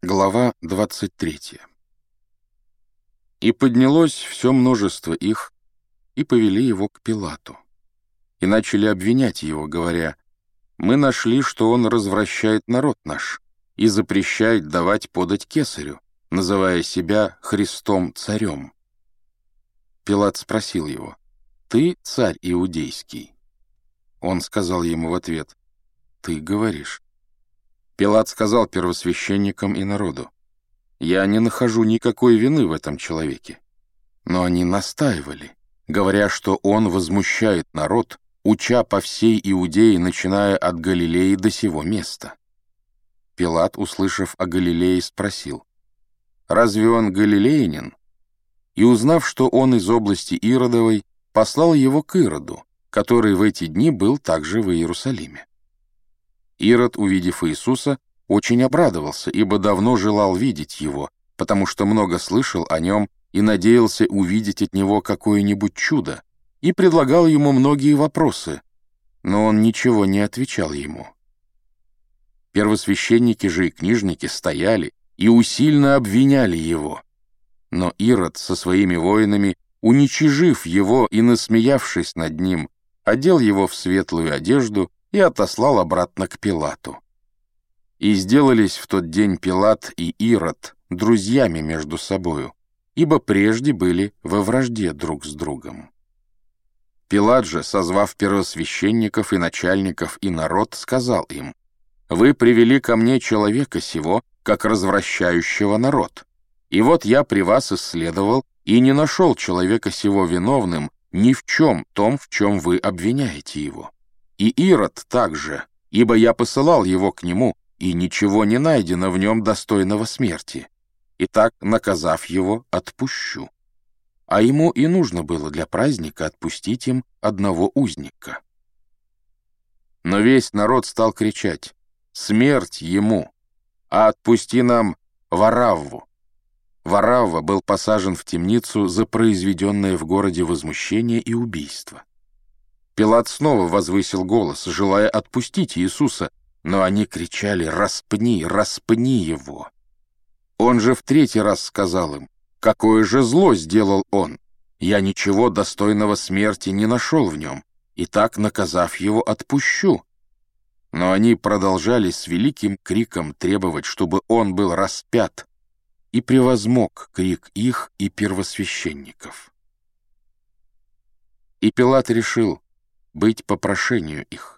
Глава 23 «И поднялось все множество их, и повели его к Пилату, и начали обвинять его, говоря, «Мы нашли, что он развращает народ наш и запрещает давать подать кесарю, называя себя Христом-царем». Пилат спросил его, «Ты царь иудейский?» Он сказал ему в ответ, «Ты говоришь». Пилат сказал первосвященникам и народу, «Я не нахожу никакой вины в этом человеке». Но они настаивали, говоря, что он возмущает народ, уча по всей Иудее, начиная от Галилеи до сего места. Пилат, услышав о Галилее, спросил, «Разве он галилеянин?» И узнав, что он из области Иродовой, послал его к Ироду, который в эти дни был также в Иерусалиме. Ирод, увидев Иисуса, очень обрадовался, ибо давно желал видеть его, потому что много слышал о нем и надеялся увидеть от него какое-нибудь чудо, и предлагал ему многие вопросы, но он ничего не отвечал ему. Первосвященники же и книжники стояли и усильно обвиняли его. Но Ирод со своими воинами, уничижив его и насмеявшись над ним, одел его в светлую одежду и отослал обратно к Пилату. И сделались в тот день Пилат и Ирод друзьями между собою, ибо прежде были во вражде друг с другом. Пилат же, созвав первосвященников и начальников и народ, сказал им, «Вы привели ко мне человека сего, как развращающего народ. И вот я при вас исследовал и не нашел человека сего виновным ни в чем том, в чем вы обвиняете его. И Ирод также, ибо я посылал его к нему, и ничего не найдено в нем достойного смерти. И так, наказав его, отпущу. А ему и нужно было для праздника отпустить им одного узника. Но весь народ стал кричать «Смерть ему! А отпусти нам Варавву!» Варавва был посажен в темницу за произведенное в городе возмущение и убийство. Пилат снова возвысил голос, желая отпустить Иисуса, но они кричали «Распни, распни его!». Он же в третий раз сказал им «Какое же зло сделал он! Я ничего достойного смерти не нашел в нем, и так, наказав его, отпущу». Но они продолжали с великим криком требовать, чтобы он был распят, и превозмог крик их и первосвященников. И Пилат решил, быть по прошению их.